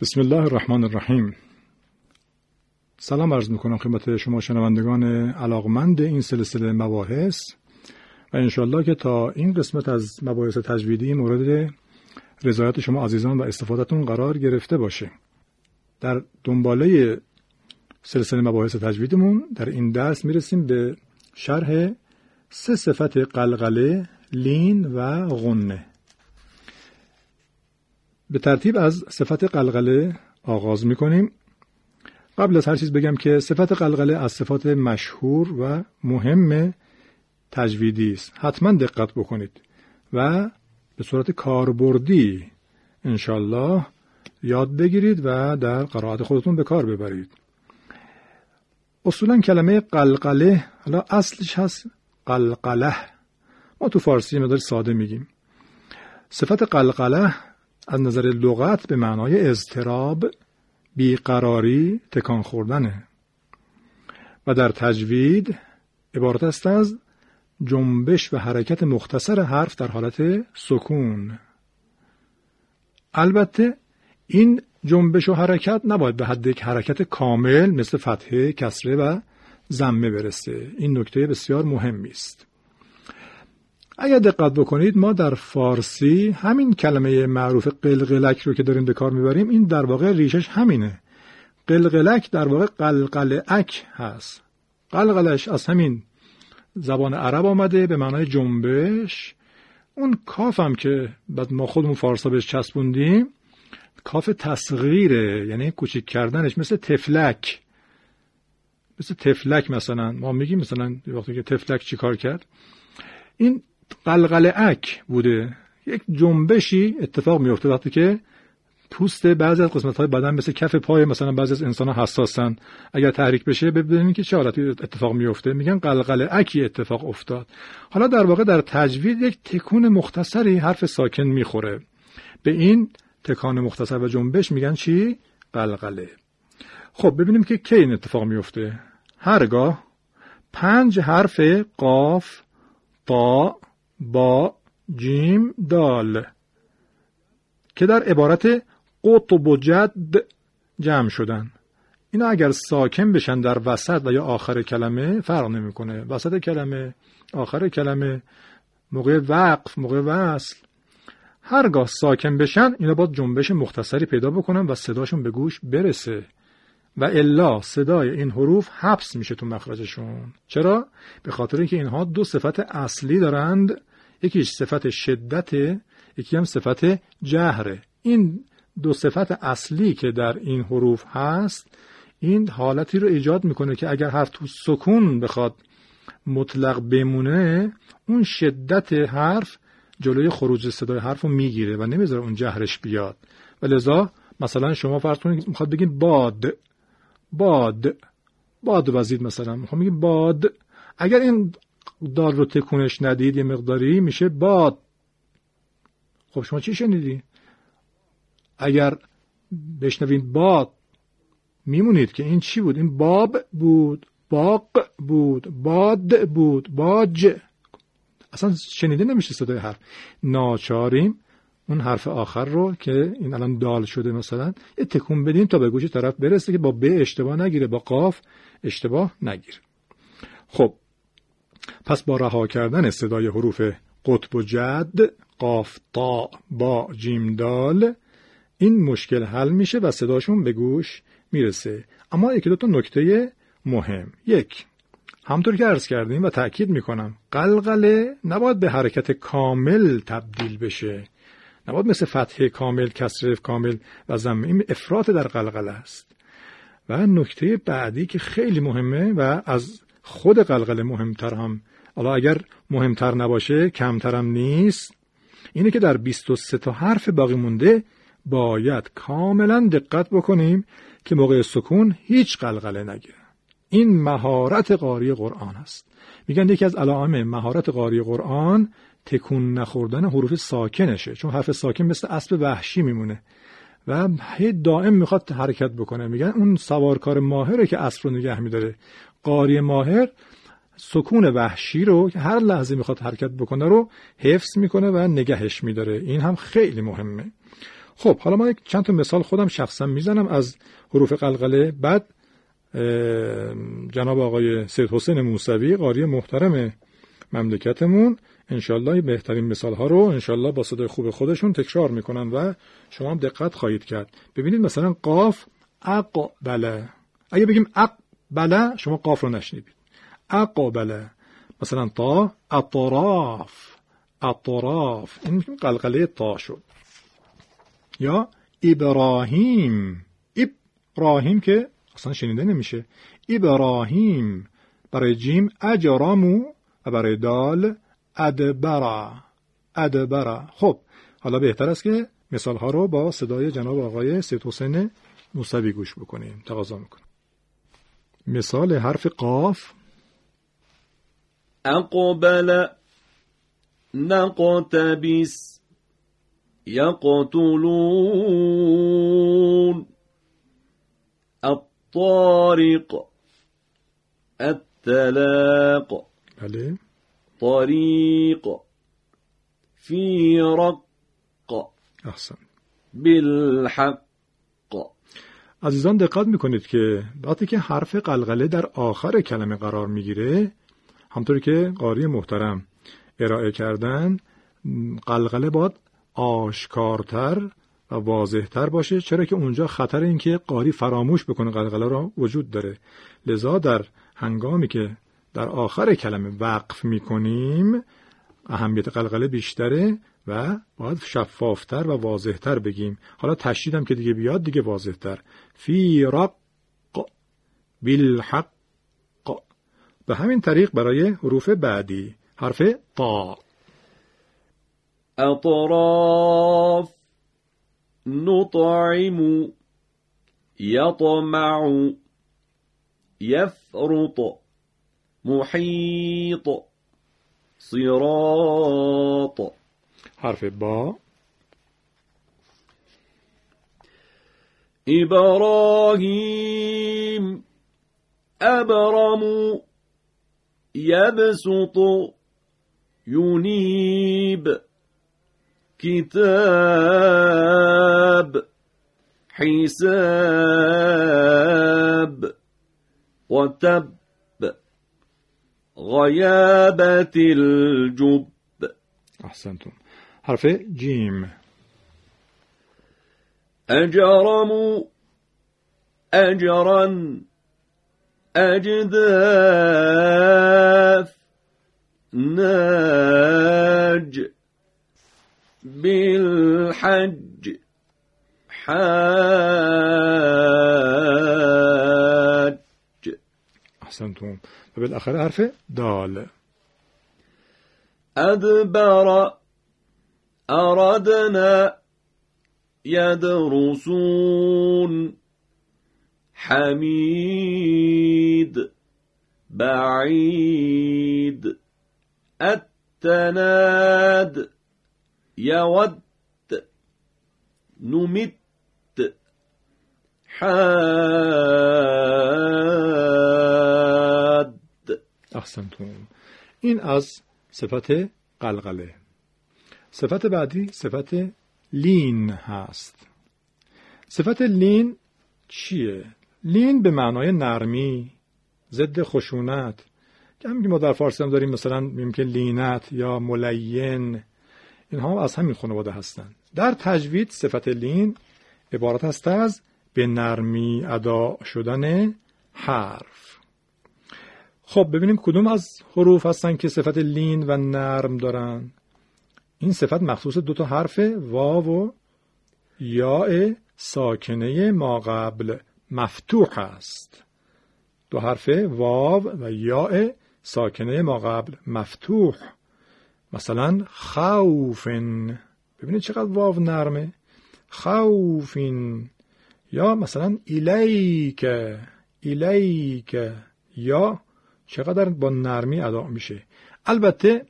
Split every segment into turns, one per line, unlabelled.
بسم الله الرحمن الرحیم سلام عرض می‌کنم خدمت شما شنوندگان علاقمند این سلسله مباحث و انشالله که تا این قسمت از مباحث تجویدی مورد رضایت شما عزیزان و استفادهتون قرار گرفته باشه. در دنباله سلسله مباحث تجویدمون در این درس می‌رسیم به شرح سه صفت قلقله لین و غنه. به ترتیب از صفت قلقله آغاز می‌کنیم. قبل از هر چیز بگم که صفت قلقله از صفات مشهور و مهم تجویدی است. حتما دقت بکنید و به صورت کاربردی انشالله یاد بگیرید و در قرائت خودتون به کار ببرید. اصولا کلمه قلقله حالا اصلش هست قلقله. ما تو فارسی مدار ساده میگیم. صفت قلقله از نظر لغت به معنای اضطراب بیقراری تکان خوردنه. و در تجوید عبارت است از جنبش و حرکت مختصر حرف در حالت سکون. البته این جنبش و حرکت نباید به حد یک حرکت کامل مثل فتحه، کسره و زمه برسه. این نکته بسیار مهمی است. اگر دقت بکنید ما در فارسی همین کلمه معروف قلقلک رو که داریم به کار می‌بریم این در واقع ریشش همینه. قلقلک در واقع قلقلعک هست. قلقلش از همین زبان عرب آمده به معنای جنبش. اون کاف هم که بعد ما خودمون فارسا بهش چسبوندیم کاف تصغیره یعنی کوچیک کردنش مثل تفلک. مثل تفلک مثلا. ما میگیم مثلا وقتی که تفلک چیکار کرد؟ این قلقلعک بوده. یک جنبشی اتفاق میفته وقتی که پوست بعضی از قسمت های بدن مثل کف پای مثلا بعضی از انسان حساسن. اگر تحریک بشه ببینید که چه حالتی اتفاق میفته. میگن قلقل اکی اتفاق افتاد. حالا در واقع در تجوید یک تکون مختصری حرف ساکن می‌خوره. به این تکان مختصر و جنبش میگن چی؟ قلقله. خب ببینیم که کی این اتفاق میفته. هرگاه پنج حرف قاف تا جیم دال که در عبارت قطب و جد جمع شدن. اینا اگر ساکن بشن در وسط و یا آخر کلمه فرق نمی‌کنه. وسط کلمه آخر کلمه موقع وقف موقع وصل. هرگاه ساکن بشن اینا باید جنبش مختصری پیدا بکنن و صداشون به گوش برسه. و الا صدای این حروف حبس میشه تو مخرجشون. چرا؟ به خاطر اینکه اینها دو صفت اصلی دارند. یکیش صفت شدت یکی هم صفت جهره. این دو صفت اصلی که در این حروف هست این حالتی رو ایجاد می‌کنه که اگر حرف تو سکون بخواد مطلق بمونه اون شدت حرف جلوی خروج صدای حرف رو می‌گیره و نمی‌ذاره اون جهرش بیاد. و لذا مثلا شما فرض کنید می‌خواد بگید باد. باد. باد وزید مثلا. می‌خوام بگید باد. اگر این دال رو تکونش ندید یه مقداری میشه باد. خب شما چی شنیدی؟ اگر بشنوین باد میمونید که این چی بود؟ این باب بود باق بود باد بود باج. اصلا شنیده نمیشه صدای حرف. ناچاریم اون حرف آخر رو که این الان دال شده مثلا یه تکون بدیم تا به گوش طرف برسه که با ب اشتباه نگیره با قاف اشتباه نگیره خب پس با رها کردن صدای حروف قطب و جد قاف تا با جیم دال این مشکل حل میشه و صداشون به گوش می‌رسه. اما یکی دو تا نکته مهم. یک همطور که عرض کردیم و تأکید می‌کنم قلقله نباید به حرکت کامل تبدیل بشه. نباید مثل فتح کامل کسر کامل و زم این افراط در قلقله است. و نکته بعدی که خیلی مهمه و از خود قلقله مهمتر هم حالا اگر مهمتر نباشه کمترم نیست اینه که در 23 تا حرف باقی مونده باید کاملا دقت بکنیم که موقع سکون هیچ قلقله نگیره. این مهارت قاری قرآن است. میگن یکی از علائم مهارت قاری قرآن تکون نخوردن حروف ساکنشه. چون حرف ساکن مثل اسب وحشی میمونه. و هی دائم می‌خواد حرکت بکنه. میگن اون سوارکار ماهره که اسب رو نگه میداره. قاری ماهر سکون وحشی رو که هر لحظه می‌خواد حرکت بکنه رو حفظ می‌کنه و نگهش میداره. این هم خیلی مهمه. خب حالا من چند تا مثال خودم شخصا می‌زنم از حروف قلقله. بعد جناب آقای سید حسین موسوی قاری محترم مملکتمون انشالله بهترین مثال ها رو انشالله با صدای خوب خودشون تکرار می‌کنن و شما هم دقت خواهید کرد. ببینید مثلا قاف اقبله. اگه بگیم اقبله شما قاف رو نشنیدید. اقبله. مثلا تا اطراف. اطراف. این قلقله تا شد. یا ابراهیم. ابراهیم که اصلا شنیده نمیشه. ابراهیم. برای جیم اجرامو و برای دال ادبرا ادبرا خب حالا بهتر است که مثال ها رو با صدای جناب آقای سید حسین موسوی گوش بکنیم تقاضا می‌کنم مثال حرف قاف.
اقبل نقتبس يقتلون. الطارق التلاق.
بله.
طريق في رق
احسن.
بالحق.
عزیزان دقت می‌کنید که وقتی که حرف قلقله در آخر کلمه قرار می‌گیره همطوری که قاری محترم ارائه کردن قلقله باید آشکارتر و واضحتر باشه. چرا که اونجا خطر این که قاری فراموش بکنه قلقله را وجود داره. لذا در هنگامی که در آخر کلمه وقف می‌کنیم. اهمیت قلقله بیشتره و باید شفافتر و واضحتر بگیم. حالا تشدیدم که دیگه بیاد دیگه واضحتر. فی رق بالحق. به همین طریق برای حروف بعدی. حرف تا.
أطراف نطعم. يطمع يفرط محيط. صراط.
حرف با.
إبراهيم. أبرم. يبسط. ينيب. كتاب. حساب. وتب. غيابة الجب.
أحسنتم. حرف جیم
أجرم أجرا أجداث ناج بالحج حاج
أحسنتم. و بالاخره حرف دال.
أدبر أردنا يدرسون. حميد بعيد. التناد يود نمت. حاد.
احسنتم. این از صفت قلقله. صفت بعدی صفت لین هست. صفت لین چیه؟ لین به معنای نرمی ضد خشونت. همین که ما در فارسی هم داریم مثلا میگیم که لینت یا ملین. اینها از همین خانواده هستند در تجوید صفت لین عبارت است از به نرمی ادا شدن حرف. خب ببینیم کدوم از حروف هستن که صفت لین و نرم دارن. این صفت مخصوص دو تا حرف واو و یا ساکنه ما قبل مفتوح است. دو حرف واو و یا ساکنه ما قبل مفتوح. مثلا خوفن. ببینید چقدر واو نرمه. خوفین یا مثلا ایلیک ایلیک. یا چقدر با نرمی ادا میشه. البته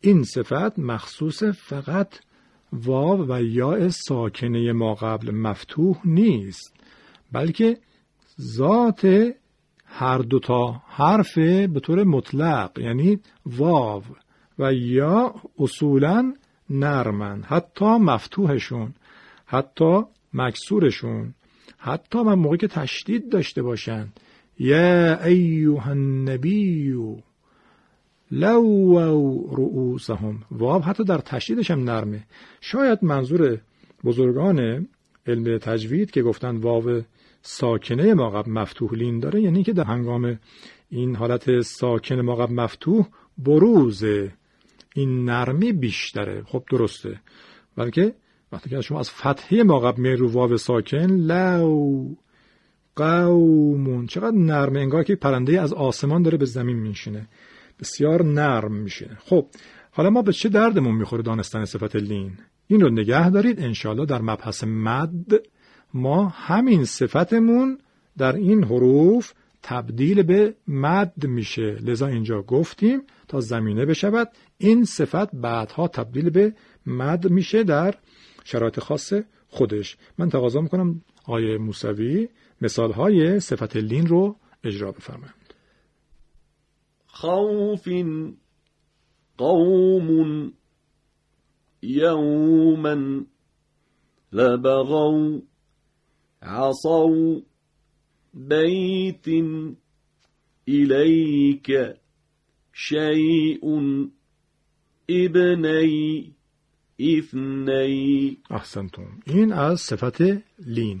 این صفت مخصوص فقط واو و یا ساکنه ما قبل مفتوح نیست بلکه ذات هر دوتا حرف به طور مطلق یعنی واو و یا اصولا نرمن حتی مفتوحشون حتی مکسورشون حتی من موقعی که تشدید داشته باشن. یا ایوه النبی لو رؤوسهم. واو حتی در تشدیدش هم نرمه. شاید منظور بزرگان علم تجوید که گفتن واو ساکنه ماقب مفتوح لین داره یعنی که در هنگام این حالت ساکن ماقب مفتوح بروز این نرمی بیشتره. خب درسته. بلکه وقتی که شما از فتحه ماقب می رو واو ساکن لو قومون. چقدر نرمه انگار که پرنده از آسمان داره به زمین میشینه بسیار نرم میشه خب حالا ما به چه دردمون می‌خوره دانستن صفت لین؟ این رو نگه دارید. انشالله در مبحث مد ما همین صفتمون در این حروف تبدیل به مد میشه. لذا اینجا گفتیم تا زمینه بشود. این صفت بعدها تبدیل به مد میشه در شرایط خاص خودش. من تقاضا می‌کنم آیه موسوی. مثال های صفت لین رو اجرا بفرمایید.
خوف قوم يوما لبغوا عصوا بيت إليك شيء ابني اثني
احسنتم. این از صفت لین.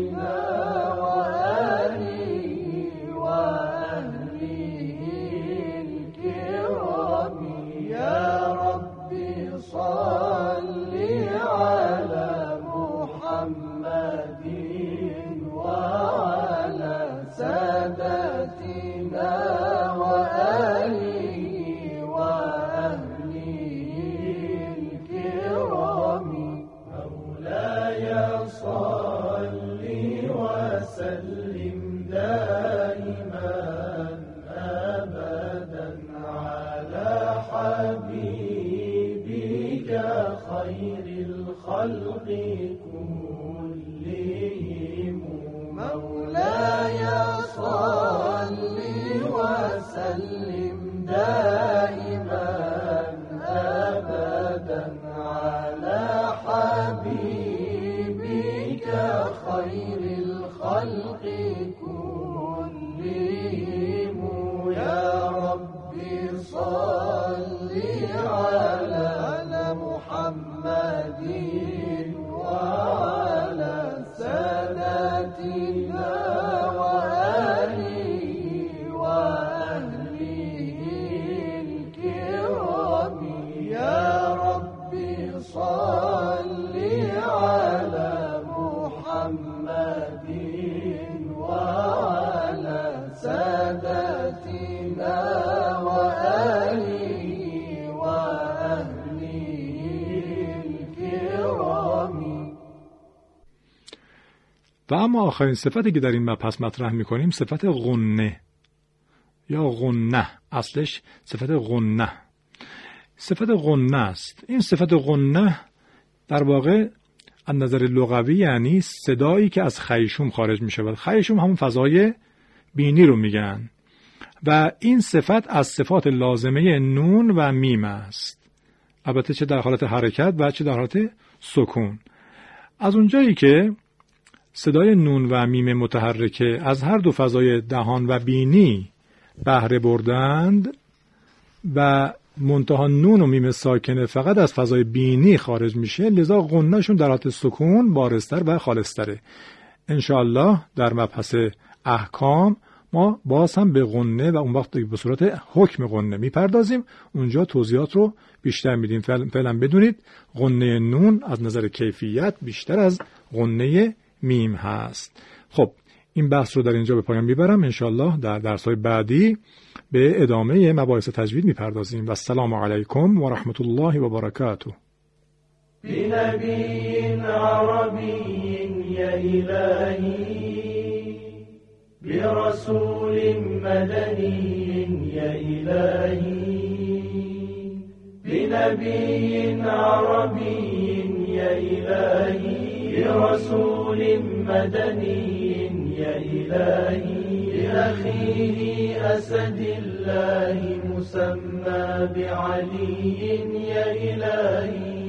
Amen. Yeah.
و اما آخرین صفتی که در این مبحث مطرح می‌کنیم صفت غنه یا غنه اصلش صفت غنه. صفت غنه است. این صفت غنه در واقع از نظر لغوی یعنی صدایی که از خیشوم خارج می شود خیشوم همون فضای بینی رو میگن. و این صفت از صفات لازمه نون و میم است. البته چه در حالت حرکت و چه در حالت سکون. از اونجایی که صدای نون و میم متحرکه از هر دو فضای دهان و بینی بهره بردند و منتها نون و میم ساکنه فقط از فضای بینی خارج میشه لذا غنهشون در حالت سکون بارستر و خالصتره. انشاءالله در مبحث احکام ما باز هم به غنه و اون وقت به صورت حکم غنه می‌پردازیم. اونجا توضیحات رو بیشتر میدیم. فعلا بدونید غنه نون از نظر کیفیت بیشتر از غنه میم هست. خب این بحث رو در اینجا به پایان می‌برم. انشالله در درس های بعدی به ادامه مباحث تجوید می‌پردازیم. و السلام علیکم و رحمت الله و برکاته.
بنبي عربي يا إلهي برسول مدني يا إلهي بنبي عربي يا إلهي برسول مدني يا إلهي لأخيه أسد الله مسمى بعلي يا إلهي.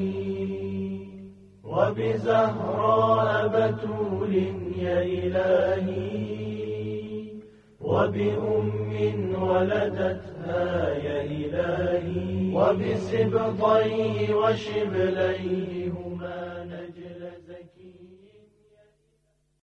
وبزهراء بتول يا إلهي وبأم ولدتها يا إلهي وبسبطيه وشبليه